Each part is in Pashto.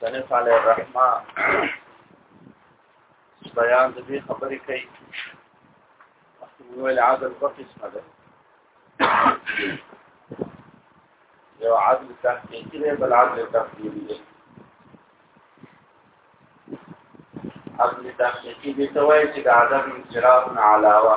صنف علی الرحمه بیان د دې خبرې کوي ویل عدل په قسمه ده یو عدل تحقیقي دی بل عدل تقدیري دی عدل تحقیقي دی ته وایي چې د عدم انصراف نه علاوه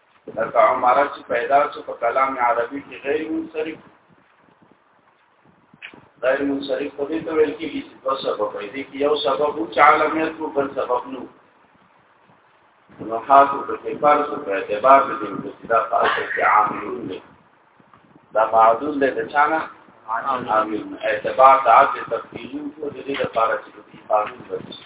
لکه عمره چې پیدا شو په کلام عربي کې غیر منصرف غیر منصرف په دې ته ویل کېږي چې دوه سبب دی کې یو سبب چې عالمیت او بل سبب نو نو حاصل په کې فرض او په اعتبار دې چې دا فاصله کې عاملون دي دا معذور دې د چانه عامل اعتبار د عادت تفصیلو په دې لپاره چې په قانون ورسي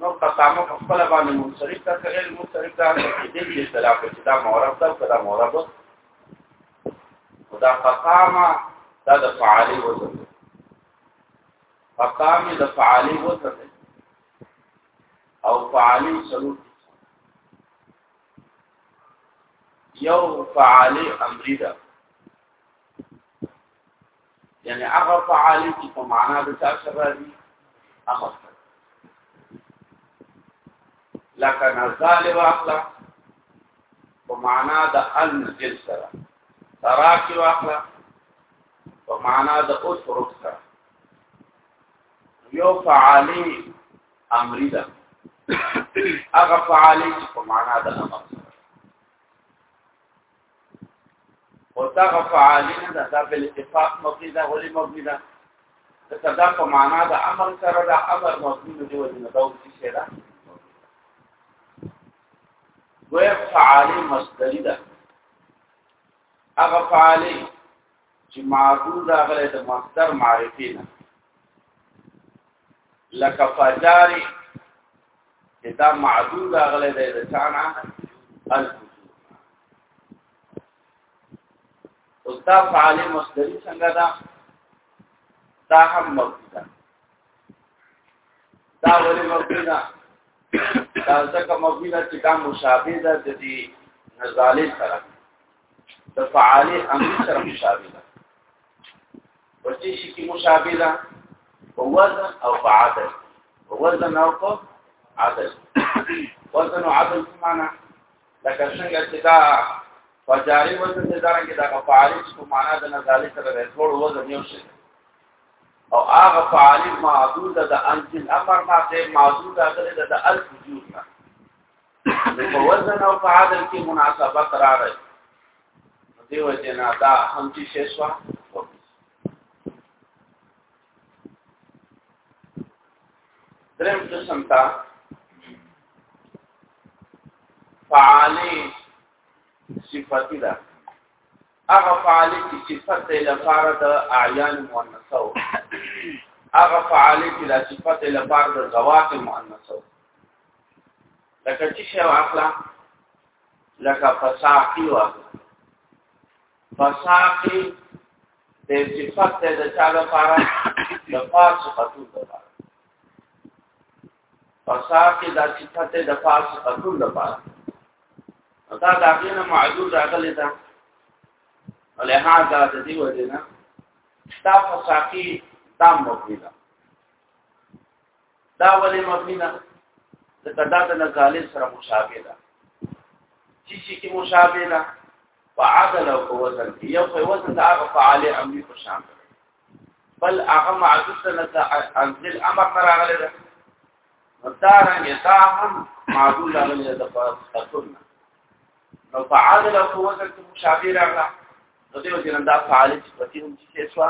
نو قسامه په خپل باندې منصرف تا کړل منصرف دا چې دې دې اختلاف چې دا معرب ده کدا معرب خدا قسامه دا د فعالی وزن قسامه د فعالی وزن او فعالی سلوک یو فعالی امری ده یعنی هغه فعالی چې په معنا د چا سره راځي هغه لکه نزال واخلا په معنا د انزل سره تراک واخلا په معنا د اترک سره یو فعالی امری ده هغه فعالی چې په معنا د امر او دا فعالین دا, دا بل اتفاق مبني دا ولي مبني دا دا دا په معنا دا امر سره دا امر مبني نه دی ولې نه دا څه شي دا ګویا فعالین مصدری دا هغه فعالین چې معبود راغلی د مصدر معرفي نه لکه فجاری چې دا معدود اغله دی د چانا اوس دا فعال مصدری څنګه دا دا هم مبتدا دا ولې مبتدا دا ځکه مبتدا چې دا مشابه ده د دې نزالې سره د فعال امر سره مشابه ده په دې شي کې مشابه ده په وزن او په عدد په وزن او په عدد وزن او عدد معنا لکه څنګه چې دا فجاری وزن د دارن کې دا فعال په معنا د نزالې سره د ټول وزن یو شي او هغه فعال معدود د انزل امر ما ته معدود ده د الف وجود نه په وزن او په عدل کې مناسبت راغی دیو جنا دا هم چې شیشوا درم قسم تا فعالی صفتی ده هغه فعالی چې صفت دی لپاره د اعیان مؤنثه او هغه فعالی چې صفت دی لپاره د زوات مؤنثه لکه چې شی واخلا لکه فساقی واخلا فساقی د صفات ته د چا لپاره د پاس خطو لپاره فساقی د صفات ته د پاس خطو لپاره دا د هغه نه معذور راغلی دا ولهدا د دې وجه نه دا فساقی تام مبني ده دا ولې مبني ده ځکه دا د نزالې سره مشابه ده چې چې کې مشابه ده په عدل او وزن کې یو په وزن د هغه فعال امر په شان بل هغه معذوب نه د انزل امر نه راغلی ده مدارن یتا هم معذول راغلی ده په تکون نو په عدل او وزن کې مشابه راغله نو دې وجه نه دا فعال چې پتی هم چې سوا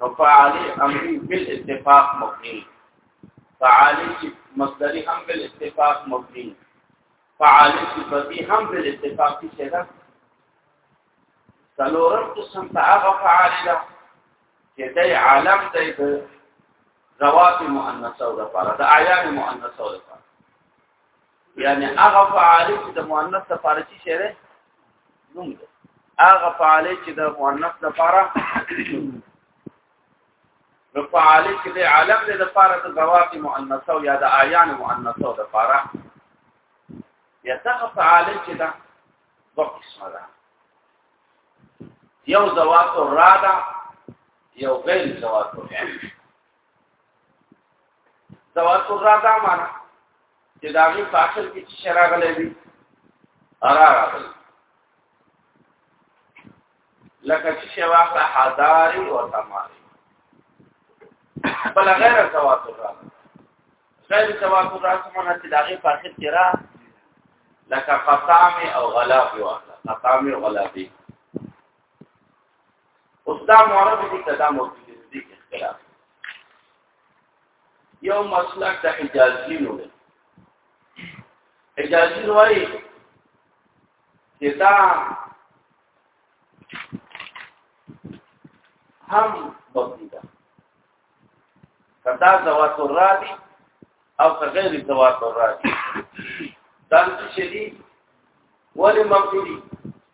نو فعالی امری بالاتفاق مبنی فعالی مصدری هم بالاتفاق مبنی فعالی صفتی هم بالاتفاق کی شدا سلورم قسم تا هغه فعالی ده چې د عالم د زوات مؤنثه او لپاره د اعیان مؤنثه او لپاره یعنی هغه فعال چې د مؤنث لپاره چې شری نوم دی هغه فعال چې د مؤنث لپاره نو فعال چې د عالم د لپاره د ذوات مؤنث او یا د اعیان مؤنث او لپاره یا څنګه فعال چې دا په قسمه ده یو ذوات الراده یو غیر ذوات العلم تواتر را دا معنا چې دا غي فاصل کې چې راغلي دي ارا راغلي لکه چې شوا په حضاري او تماري بل غیر تواتر را غیر تواتر را څنګه چې دا غي فاصل کې را لکه قطام او غلاب واخله قطام او غلابي اوس دا معرب دي کدا موجود دي اختلاف یو مسلک د حجازي نو دی حجازي وایي چې دا هم مبني ده کدا زوات الرادي او غیر زوات الرادي دا څه شي دي ولې مبني دي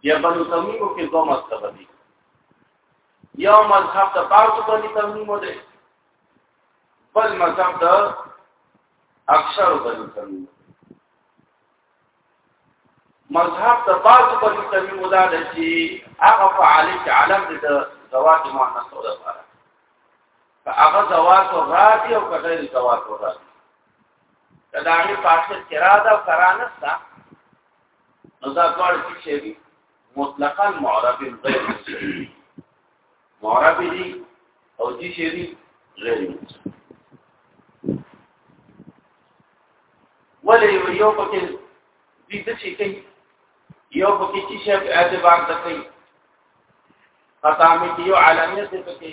بیا بنو تمیمو کې دوه مذهب دي یو مذهب د تاسو بنو تمیمو دی بل مذهب د اکثر بنو تمیمو مذهب د تاسو بنو تمیمو دا دی چې هغه فعالی چې علم د زواج مؤنث او د هغه زواج او راضي او کډیر زواج او راضي دا دامي فاصل کرا دا کرا نستا نو دا دوار کی شیدی مطلقا معرب غیر مسلم معرب دی او کی شیدی غیر مسلم ولی یو پکې دې د شي کوي یو پکې چې شی اعتبار د کوي خطامي یو علامه دې پکې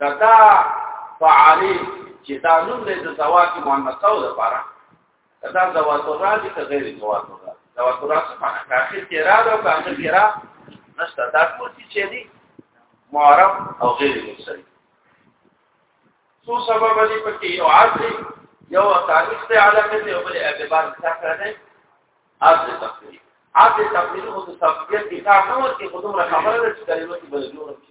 کدا فعالی چې دا نوم دې د زواج مؤنث او لپاره کدا زواج راځي که غیر زواج راځي زواج راځي په اخر کې را ده او په اخر کې را نشته دا ټول چې دي معرب او غیر مصری څو سبب دي پکې یو عادت یو تاریخ ته علاقه دی او بل اعتبار څخه ده عادت تفسیر عادت تفسیر خو د تفسیر کتاب نو کې خودم را خبره ده چې کلمه کې بل جوړ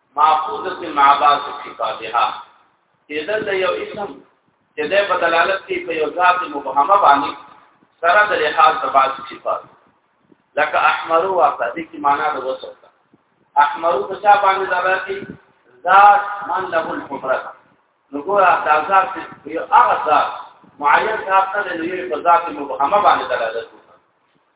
معقوده معباس صفاتها اذا د یو اسم چې د په دلالت کې په یو ذات مبهمه باندې سره د لحاظ د بعض صفات لکه احمر او اقدی کی معنا د وصف احمر په چا باندې دلالت کوي ذات من له الحمره نو ګوره دا ذات یو هغه ذات معین ذات نه دی نو یو په ذات مبهمه باندې دلالت کوي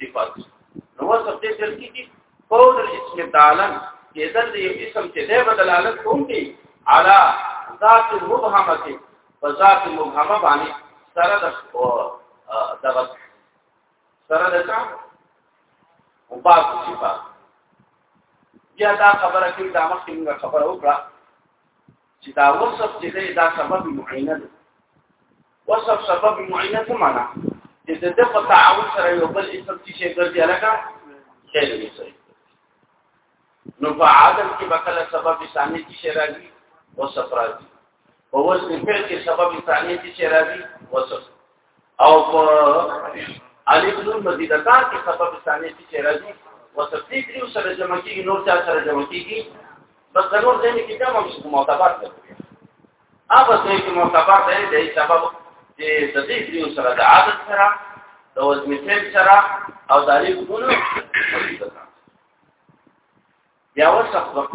صفات نو وصف دې دل کې فور الاسم تعالی چې دل دې اسم چې دې بدلالت کوم دي على ذات مبهمه فذات مبهمه باندې سره د دغه سره د څه او باز صفات بیا دا خبره کې دا مخکې موږ خبره وکړه چې دا وصف چې دی دا سبب معینه ده وصف سبب معینه څه معنا چې د دې په تعاون سره یو بل اسم چې شي ګرځي لکه شی دی نو په عادل کې بکله سبب ثاني کې شی راځي وصف راځي په وزن فعل کې سبب ثاني کې شی راځي وصف او په علي بن مزیدکار کې سبب ثاني چې راځي وسفي دریو سره جمع کیږي نور چا سره جمع کیږي بس ضرور دې کې کوم هم معتبر دی هغه څه چې معتبر دی د سبب چې د دې دریو سره د عادت سره د وزن فعل سره او د علي بن مزیدکار بیا وسخ وقت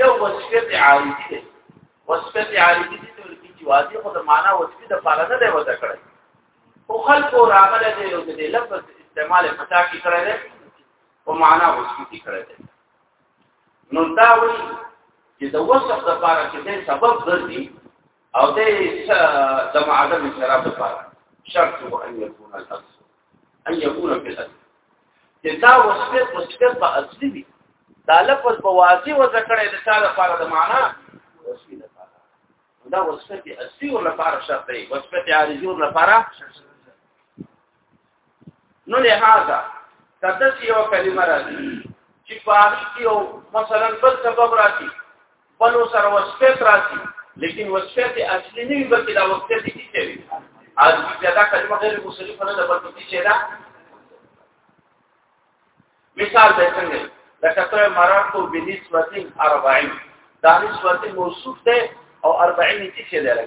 یو وصفیت عارضی دی وصفیت عارضی دي ټول کې واضح خو د معنا وصفي د پاره نه دی وځ کړی او خلق او راغله دی یو د لفظ استعمال پتا کی کړی دی او معنا وصفي کی کړی دی نو دا وی چې د وصف د پاره کې د سبب ګرځي او د د معادل سره د پاره شرط هو ان يكون الاصل ان يكون في الأصل دا وصفت وصفت په اصلي وي دا لفظ په واضح و ذکر د چا لپاره د معنا وصفي لپاره دا وصفت اصلي ور لپاره شرط دی وصفت عارضي ور لپاره نو له هغه تدس یو کلمه راځي چې په هغه کې مثلا بل سبب راځي خپل سره وسپیت راځي لیکن وسپیت اصلي نه وي بلکې دا وسپیت دي چې وي از دې دا کلمه غیر مصرف نه ده بلکې چې دا مثال دی څنګه لکه ته مرات کو بنسبت 40 دا نسبت موصوف ده او 40 چې لري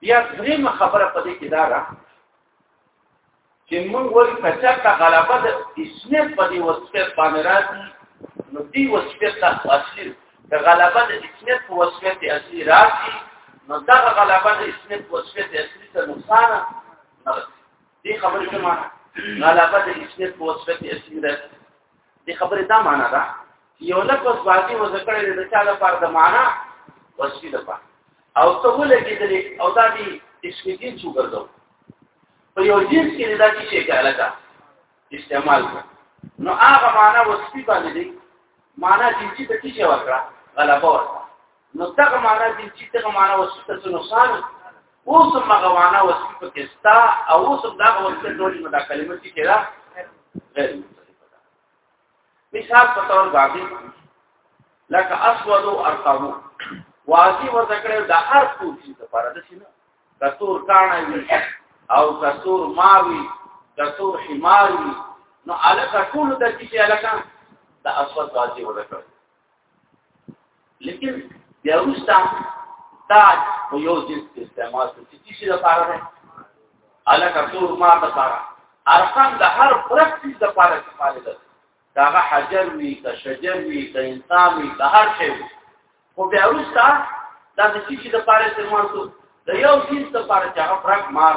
بیا دریم خبره په دې کې دا ده چې موږ وایو که چېرته غلبه د اسمیت په دې وصفیت باندې راځي نو دې وصفیت ته اصلي د غلبه د اسمیت په وصفیت اصلي راځي نو دا غلبه د اسمیت په وصفیت اصلي ته نقصان نه دي خبرې کومه غلبه د اسمیت په وصفیت اصلي راځي دې خبره دا معنا ده یو لفظ باندې وذکرې د چا لپاره د معنا وصفي لپاره او ته ولګې دې او دا دې اسم دین څو ګرځو په یو جنس کې دا چې شي کاله کا استعمال کو نو هغه معنا وصفي باندې دې معنا جنسي ته څه ورکړه غلبه ورکړه نو دغه معنا دي چې دغه معنا وسیته څه نقصان اوس هغه معنا وسیته کې ستا او اوس دغه وسیته ټول مدا کلمه چې کړه غیر مثال په تور باندې لکه اسود او ارقام واضح و ذکر د هر څه چې لپاره د شنو کتور کانه وي او کتور ماوي کتور حمار وي نو الکه ټول د چې الکه د اسود واضح و ذکر لیکن بیا وروسته دا په یو جنس کې استعمال شو چې څه لپاره ده الکه تور ما لپاره ارقام د هر فرق څه لپاره استعمال ده داغه حجر وی د شجر وی د انسان وی د هر شی خو بیا وروسته دا د څه لپاره استعمال شو د یو جنس لپاره چې هغه فرق مار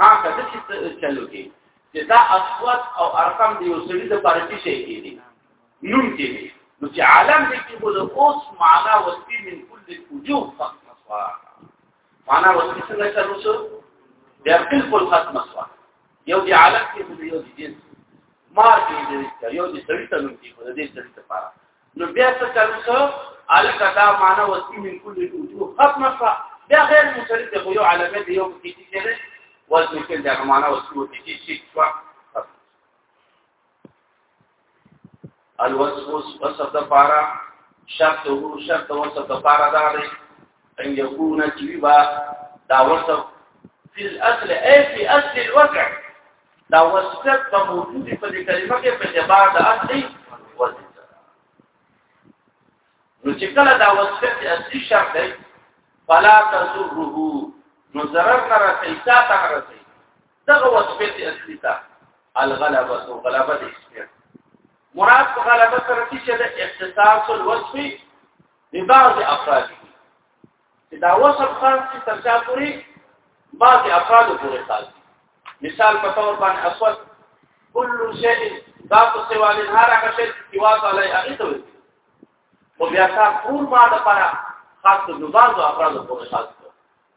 ها کله چې چلو کې چې دا اصوات او ارقام دی یو سړي د پارتي شي کې دي نوم کې دي نو چې عالم دې کې بوله اوس معنا وستی من کل وجوه ختم سوا معنا وستی څنګه چلو شو بیا بالکل ختم سوا یو دی عالم کې بوله یو دی جنس مار کې دې یو دی سړي ته نوم کې بوله دې سړي ته پاره نو بیا څه چل شو الکه دا معنا وسی من کل وجوه ختم شو دا غیر مشرط دی خو یو علامه دی یو کې چې کېږي وزن کې دا معنا وسی و چې شي شو الوصف وصف د پارا شرط هو شرط وصف د پارا دا دی ان يكون جيبا دا وصف في الاصل اي في اصل الوضع دا وصفت په موجود په دې کلمه کې په جواب د اصلي وصفت نو چې کله دا وصفت اصلي شرط دی فلا تزره نو ضرر نه راځي تا ته راځي دغه وصفت اصلي تا الغلبه او غلبه د اسمه مراد په غلبه سره چې د اختصاص الوصف ببعض افراد چې دا وصف خاص چې تر چا پورې بعض افراد پورې خاص مثال په تور باندې اسود كل شيء ذات سوا من هر هغه شی چې واځه علی هغه ته وي او بیا تا ټول ما د پاره خاص د بعض افراد پورې خاص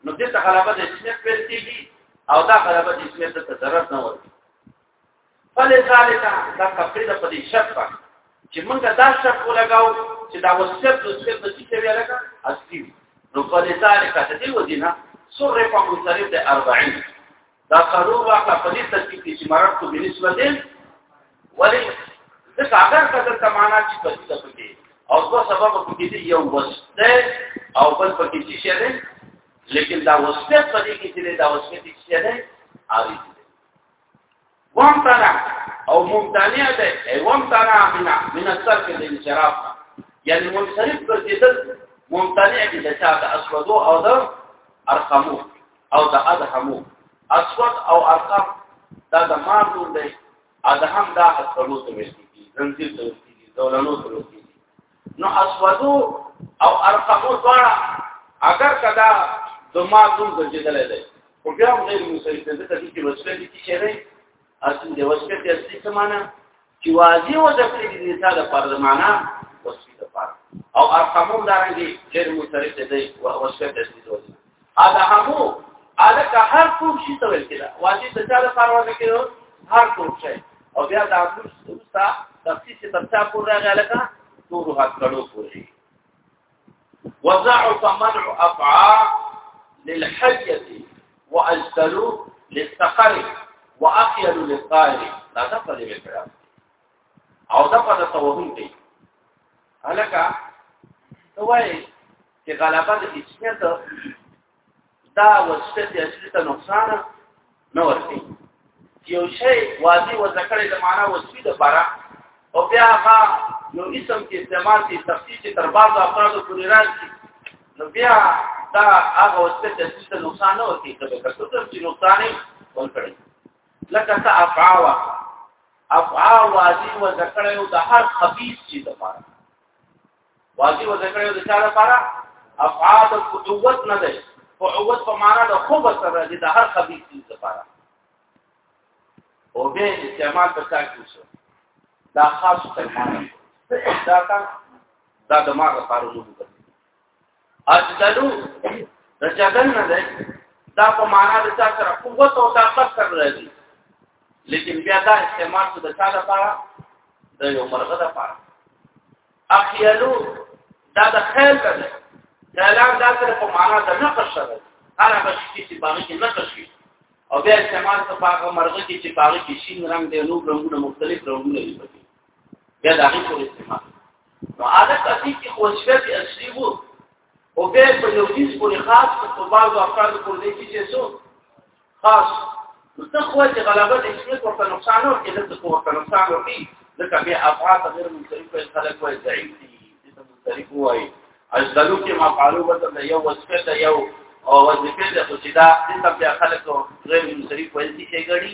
نو دې ته غلبه د اسمیت پیل کیږي او دا غلبه د اسمیت ته ضرر نه ورته فلذالک دا تفرید په دې شرط باندې چې موږ دا شرط ولګاو چې دا وصیت د وصیت د څه ویل کا اصلي نو فلذالک ته دی ودینا سر په مصرف د 40 دا قرور واقع په دې ترتیب کې چې مراد کو بنسبه دې ولی ځکه اگر کله تمانا چې په دې ترتیب او په سبب په کې یو وسته او بل په کې څه شي لیکن دا وسته په دې کې چې دا وسته څه شي اړیږي وامتنع او ممتنع ده ای وامتنع من من الصرف الانصراف یعنی منصرف ګرځیدل ممتنع دي د چا د اسودو او د ارقامو او د ادهمو اسود او ارقام دا د مار نوم دی ادهم دا اسودو ته ویل کیږي زنجیر ته ویل کیږي دولانو ته ویل کیږي نو اسودو او ارقمو دواړه اگر کدا دما دون ګرځیدلې ده خو بیا هم غیر مسلمان ده ته چې وسله دي چې نه اصل د وسله د اصلي سمانه چې واضح و د پرې دي تا د پرمانا وسله ده او ارقمو دارنګي غیر مسلمان ده وسله د اصلي الهمو الک هر څوک شي ته ویل کېده واجب د چا لپاره وایي کېده هر څوک شي او بیا د عقل ستا تفصیل چې تر چا پورې راغی الک نور حق کړو پورې وضعف منع افعاء للحجه واجدلوا للسقر واخيل للطائر دا څه په دې وکړه او دا په توهم دی الک ته وایي چې غلبه د اسمیت دا وسته د اصلي ته نقصان نه ورکړي یو شی واضح و ذکرې د معنا وسوي د بارا او بیا هغه نو اسم کې استعمال دي تفصیل چې تر بعض افرادو پورې راځي نو بیا دا هغه وسته د اصلي ته نقصان نه ورکړي ته به کتل چې نقصان یې ورکړي لکه تا افعاوا افعا واضح و ذکرې او د هر خبيث چې د بارا واجی و ذکر یو د چا لپاره افعال القدوت نه دی او عوت په معنا د خوب سره دی د هر خبيث چیز لپاره او به استعمال په څا کې شو دا خاص استعمال دا تا دا د ما لپاره وو اجدلو د جدل نه دی دا په معنا د چا سره قوت او طاقت سره راځي لیکن بیا دا استعمال څه د چا لپاره د یو مرغه لپاره اخیلو دا د خیال ده خیالان دا سره په معنا د نقش سره هر هغه شي چې باغ کې نقش وي او بیا استعمال ته هغه مرغه کې چې باغ کې شین رنگ دی نو رنگونه مختلف رنگونه دي پکې بیا دا هغه څه استعمال نو عادت اصلي کې خوشبه اصلي وو او به په یو هیڅ پورې خاص په بعضو افرادو پورې دي چې څو خاص مستخوه چې غلبه د اسمیت ورته نقصان او کې د څه ورته نقصان او کې ځکه بیا افعال غیر منصرف په خلک وایي ضعیف دي چې منصرف وایي اجدلو کې ما قالو وته د یو وسکه د یو او وظیفه د خو چې دا د بیا خلک غیر منصرف وایي چې ګړي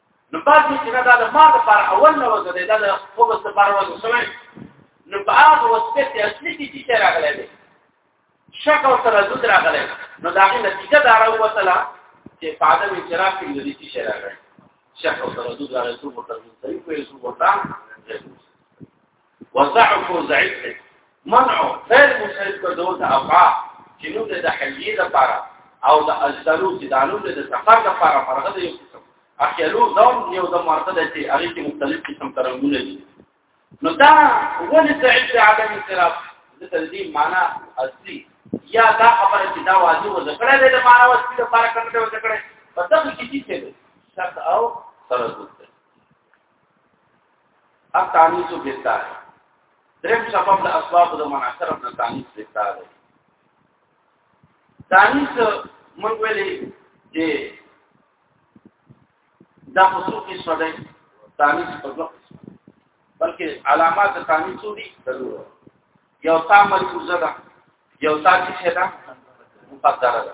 نو پاتې چې دا د ما لپاره اول نه وځه دا د خوبس لپاره وځه سمې نو په هغه وخت کې اصلي کې چې راغلی دی شک او تردد راغلی نو دا غي نتیجه دا راوته چې په عدم انصراف کې د دې شي راغلی شک او تردد راغلی څو په تردد کوي څو په وضعف ضعیف دی منع غیر مسلم کو دو ته افا چې نو د حلیه لپاره او د اجدلو چې دالو د سفر لپاره فرغه دی اخیلو دون یو د مرته د چې هغه کې مختلف قسم ترنګونه دي نو دا ولې ضعیف دی عدم اعتراف د دې معنی اصلي یا دا خبره چې دا واجب و ذکر دی د معنی وسیله لپاره کړنه و ذکر په دغه کې څه دی شرط او سره التانیس بالتاء دریم سبب د اسباب د مناصر د تانیس بالتاء دی تانیس موږ ویلې چې دا خصوص کې سره تانیس په دوه بلکې علامات د تانیس دي ضرور یو تا ملکوزه ده یو تا چې ده مقدره ده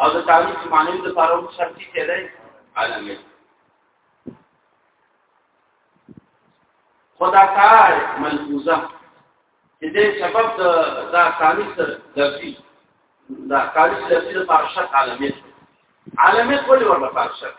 او د تعریف معنی د لپاره هم شرطي کېدای علامه خدا کار ملحوظه چې د سبب د دا تعریف سره لفظي دا تعریف لفظي د لپاره شرط علامه علامه ولې ورته لپاره شرط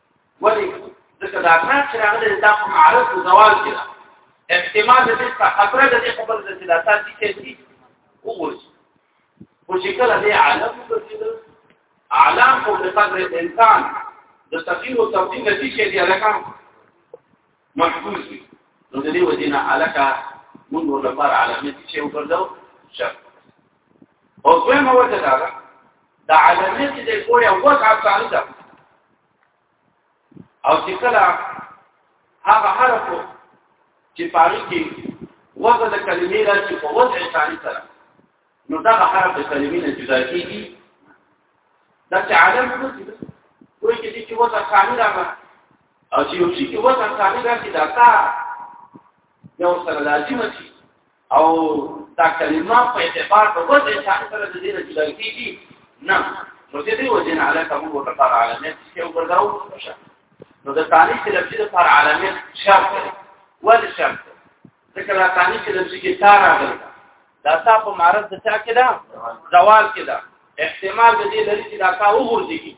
ولی ځکه دا کار چې راغلی دا په معرض او زوال کې ده احتمال دې څه خبره ده چې خبره ده چې دا تاسو کې دي وګورئ او چې کله دې عالم ګرځیدل عالم او د قدر انسان د تغییر او تبدیل نتیجه دی لکه محفوظ وي نو د دې وجنه علاقه موږ ورلپاره علامه چې وګرځو شرط او دویمه وجه دا ده د علامه چې د کوی وضع ثاني ده او چې کله هغه حرف چې پاري کې وضع د کلمې راځي په وضع ثاني سره نو دا حرف د کلمې نه جدا کیږي دا چې عالم نو کوئی چې چې وځه خامي راغله او چې یو شي کې وزن ثاني راشي دا تا یو سره لازم شي او دا کلمه په اعتبار د وزن ثاني سره د دې نه جدا کیږي نه نو دې دی وزن علی کوم کو تفار علامه چې یو ګرځاو نو د ثاني چې لفظي د فار علامه شرط دی ول شرط ځکه دا ثاني چې لفظي کې تا راغلی دا تا په معرض د چا کې ده زوال کې ده احتمال دې لري چې دا تا وګورځي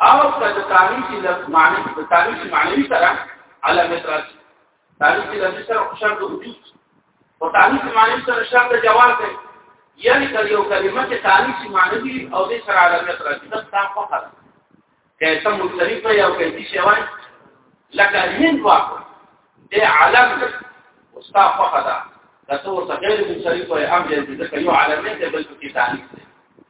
او د تاریخ لفظ معنی د تاریخ معنی سره علامت راځي تاریخ لفظ سره شرط وجود او تاریخ معنی سره شرط جواز دی یعنی کله یو کلمه چې تاریخ معنی دی او د سره علامت راځي دا تا فقط کایته مختلفه یو کایتی شوی لکه هند واقع د علم استاد فقط دا څه ورته غیر مختلفه هم دې د کلمه علامت بلکې تاریخ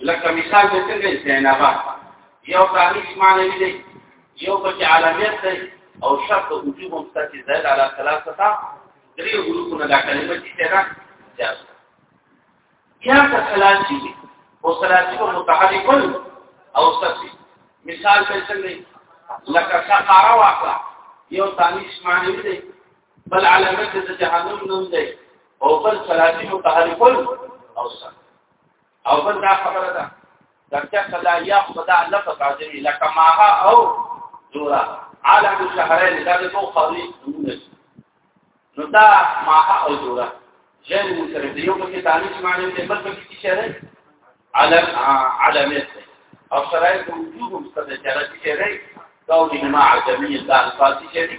لکه مثال د څنګه استعانه یو تاریخ معنی دی یو په عالمیت دی او شرط وجوب هم ستاسو زید علی ثلاثه درې حروفونه دا کلمه چې دا جاز یا که ثلاثی او ثلاثی په متحرک او ثلاثی مثال په څنګه لکه سقاره واقع یو تاریخ معنی دی بل علامه د جهنم نوم دی او بل ثلاثی متحرک او ثلاثی او بل دا خبره ده دغه صدا یا خدا لفظ راځي لکه ماها او زورا عالم الشهرين دا دوه خاري نو دا ماها او زورا جن سره دی یو پکې دانش معنی ته بل پکې شهره علم علامات او شرایط وجود هم څه ده چې راځي شهره دا د جماعه جمعیت د الفاظ شهره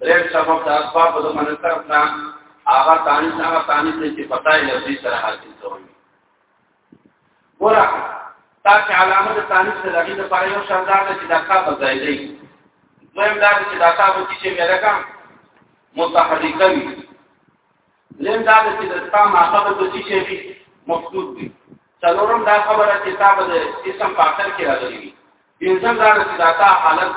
دریم سبب د اسباب د منځ طرف نه هغه تانی هغه تانی چې پتاي لفظي سره حاصل کوي ګوره تا چې علامه د تانی سره لګي د پاره یو شاندار چې دا کا بځای دی دویم دا چې دا تا وتی چې مې راکا متحرکه وي لیم دا چې د تا ماخه د وتی چې وي مفقود وي څلورم دا خبره چې تا به د اسم پاتر کې راغلي وي پنځم دا چې دا تا حالت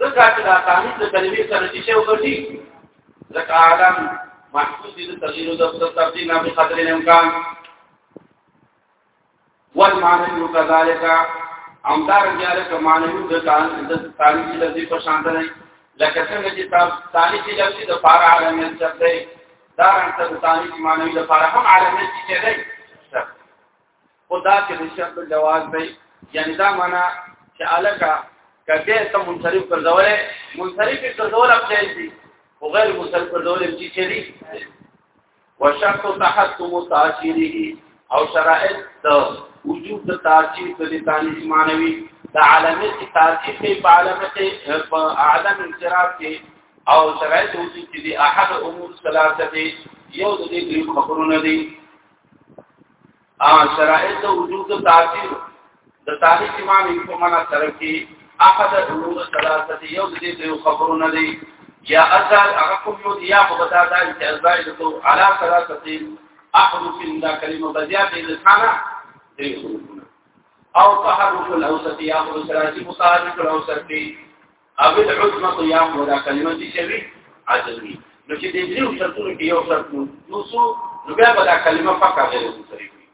ځکه چې دا قانون د کلمې سره چې شی وکړي ځکه عالم محفوظ دي د تغییر او د تبدیل نه په قدر امکان والمعنی کذالک امدار جارک معنی د تاریخ لفظي په شان ده لکه څنګه چې تاریخ لفظي د فار عالمیت څخه دی دا رنګ تاریخ معنی د فار هم عالمیت کې دی خدا کې د شرط جواز دی یعنی دا معنا چې الکا کته ته منصرف ګرځولې منصرف ګرځول اب جایز دي او غیر منصرف ګرځول چې چې دي وشرط تحتم تاثیره او شرائط د وجود د تاثیر د لسانی معنوي د عالمي تاثیر په علامت په اعلم انصراف کې او شرائط وجود چې دي احد امور ثلاثه دي یو د دې خبرونه دي ا شرایط وجود تاثیر د تاریخ امام په معنا سره کې احد الامور ثلاثه یو د دې یو خبرونه دی یا اثر هغه کوم یو دی یا مبدا دا چې ازای د تو علا ثلاثه احرف دا کلمه بیا د لسانه دی او تحرف الاوسط یا احرف ثلاثه متحرف الاوسط او العظمه یا خو دا کلمه دي شوی عدمي نو چې دې دریو شرطونو کې یو شرط نو سو نو بیا به دا کلمه فقط غیر منصرف وي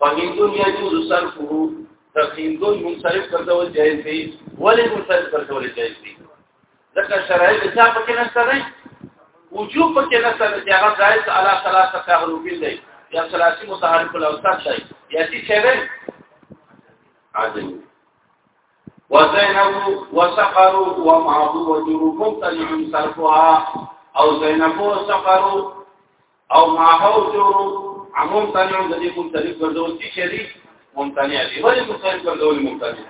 په هندو یا جوز صرفه د هندو منصرف کول جایز دی ولې منصرف کول جایز دی ځکه شرایط څه پکې نشته دی وجوب پکې نشته چې هغه ځای ته علا ثلاثه کارو بل دی یا ثلاثي متحرک الاوسط دی یا چې شرایط عظیم وزینب وسقر ومعض وجر مختلف صرفها او زینب وسقر او معهو جر عموم تنع د دې مختلف ګرځول چې شری ممتنع دي ولې مختلف ګرځول ممتنع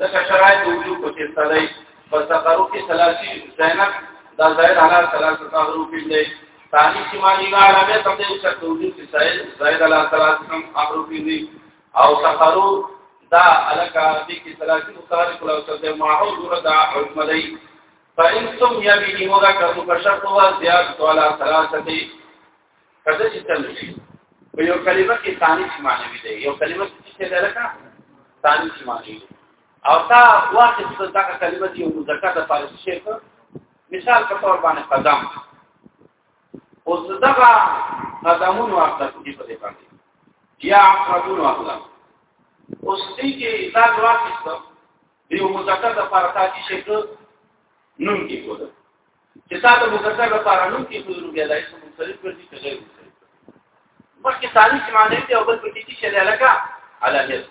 ځکه شرایط وجود پکې ستړی فسقرو کې ثلاثي زینب دا زائد علی ثلاثه تغرو کې دی ثاني شمالي غاړه به تم دې شرط وجود چې زائد علی ثلاثه هم اغرو کې دی او سخرو دا الکا دې کې ثلاثي متعلق له سره معهود وردا حکم دی فإن سمي به مذكر مبشر هو زيادة على ثلاثة کده چې تنوي په یو کلمه کې ثاني معنی دی یو کلمه کې څه ده لکه ثاني معنی دی او تا واخد څه دا کلمه دی یو مذکر د فارسی شي مثال په تور باندې قدم اوس دغه قدمونو اخته دي په دې باندې یا عقربون اخلا اوس دې کې دا واقعست یو مذکر د پاره تا چې شکل نوم کې کوو چې تا د مذکر د پاره نوم کې کوو بیا دای څه مختلف ورته کې غیر مختلف مخکې ثاني چې معنی دی او بل په کې چې شل علاقه علاقه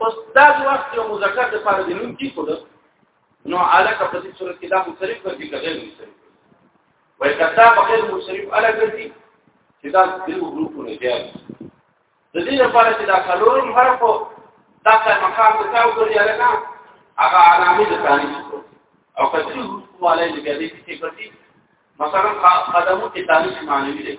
اوس دا وخت یو مذکر د پاره د نوم کې کوو نو علاقه په دې صورت کې دا مختلف ورته کې غیر مختلف وای کدا په غیر منصرف اله ګرځي چې دا د حروفونه دي د دې لپاره چې دا څلورم حرف دا څه مقام ته تاو ګرځي لکه هغه علامه د ثاني او کثیر حروف والے لګې دي چې کړي مثلا قدمو کې ثاني معنی دي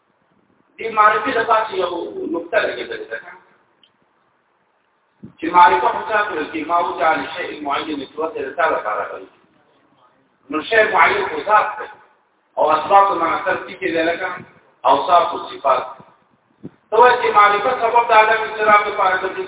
دې معرفي د پاتې یو نقطه لګېدل ده چې معرفه مصادره کې ما او تعالی شی معین د توته رساله کارا کوي نو شی معین کو ذات ده او اسباب ما اثر کې کې لکه اوصاف او صفات تو چې معرفه سبب د عالم انصراف لپاره ده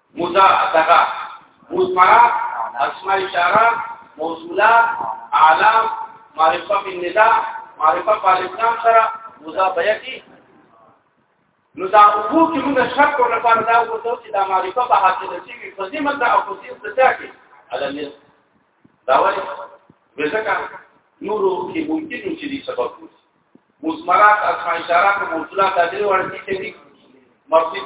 موزا دغه موزمرا اسماء اشاره موصولا اعلام معرفه بالندا معرفه بالاسلام سره موزا بیاتی نو دا وو چې موږ شک کول لپاره دا وته چې دا معرفه په حاصل شي وي په دې مده او په دې څه کې علامه دا وایي ځکه نورو کې ممکن چې دې سبب وي مزمرات اسماء اشارات موصولات د دې ورته چې دي مرتب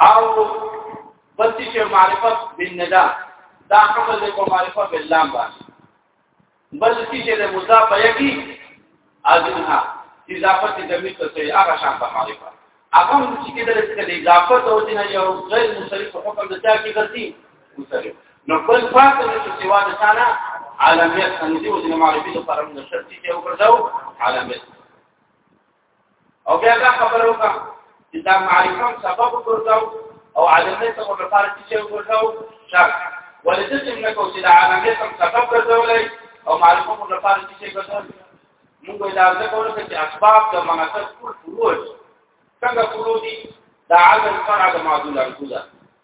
او بس چې معرفت بالندا دا حمل کو معرفت باللام باندې بل چې د مضاف یکی اذنها اضافه د ضمیر ته سي هغه شان په معرفت هغه چې کېدل چې د اضافه د وجنه یو غیر مصرف حکم د چا کې ګرځي مصرف نو بل فاصله چې سوا د ثانا عالمیت اندي وجنه معرفت لپاره د شرط چې وګرځاو عالمیت او بیا دا خبره وکړه چې دا معرفه سبب ګرځاو او عالمیت هم لپاره چې ګرځاو شرط ولې چې موږ کو چې دا عالمیت هم سبب ګرځولای او معرفه هم لپاره چې ګرځاو موږ دا ځکه ورته چې اسباب د مناسب ټول فروج څنګه فروج دي دا عدم فرع د معدول الکوزه